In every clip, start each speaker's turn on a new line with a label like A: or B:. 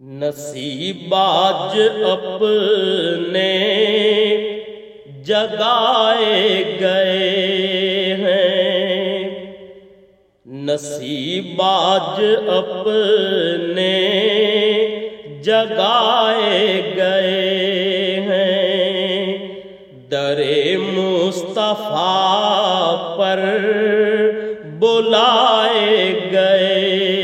A: نصیباج اپنے جگائے گئے ہیں نصیباج اپنے جگائے گئے ہیں در مصطفیٰ پر بلائے گئے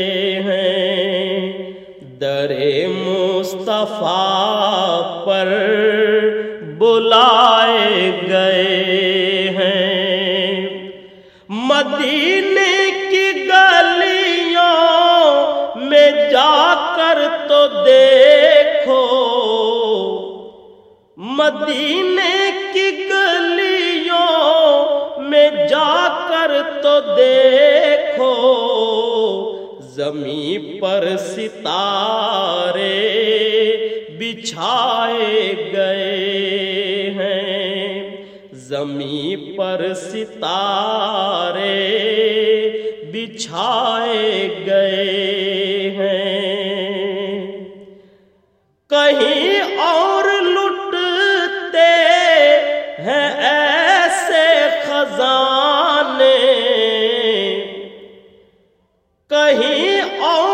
A: بلائے گئے ہیں۔ مدینے کی گلیوں میں جا کر تو دیکھو۔ مدینے کی گلیوں میں جا کر تو دیکھو۔ زمین پر ستارے بچھائے گئے۔ زمین پر ستارے بچھائے گئے ہیں کہیں اور لٹتے ہیں ایسے خزانے کہیں اور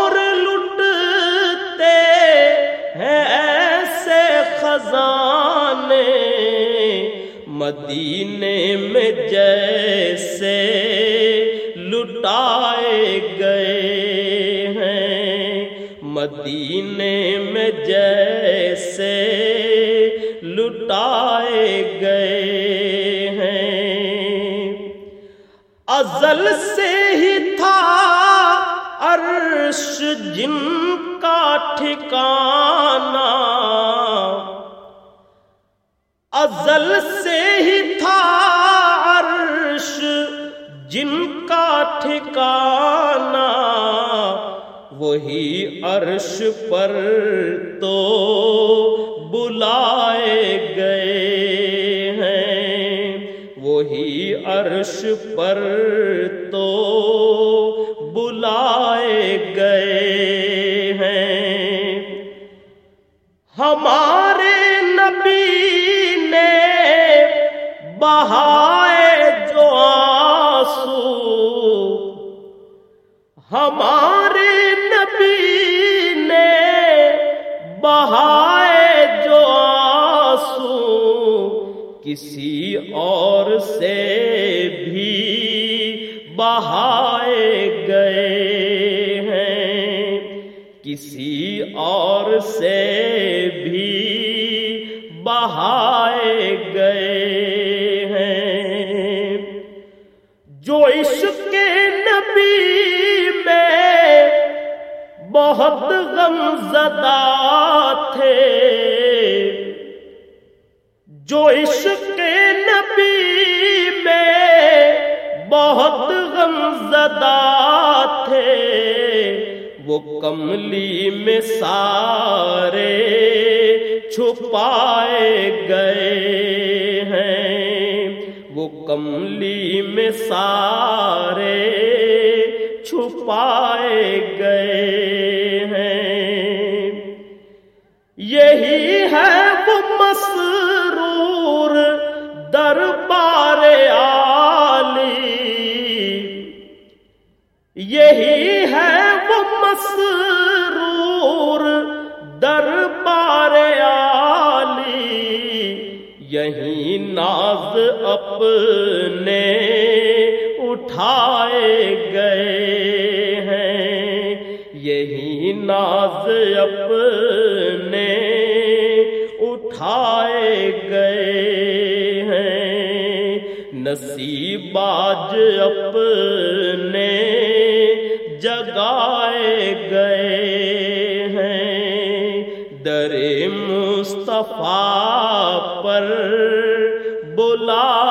A: مدینے میں جیسے لٹائے گئے ہیں۔ مدینے میں جیسے لٹائے گئے ہیں۔ ازل سے ہی تھا عرش جن کا ٹھکانا ٹھکانا، وہی عرش پر تو بلائے گئے ہیں۔ وہی عرش پر تو بلائے گئے ہیں۔ ہمارے نبی نے بہائے ہمارے نبی نے بہائے جو آنسو کسی اور سے بھی بہائے گئے ہیں، کسی اور سے بھی بہائے گئے بہت غم زدہ تھے۔ جو عشق نبی میں بہت غم زدہ تھے، وہ کملی میں سارے چھپائے گئے ہیں۔ وہ کملی میں سارے چھپائے گئے یہی ہے وہ مسرور دربار عالی، یہی ناز اپنے اٹھائے گئے ہیں، یہی ناز اپنے اٹھائے گئے ہیں۔ نصیباج اپنے جگائے گئے ہیں۔ در مصطفیٰ پر بلا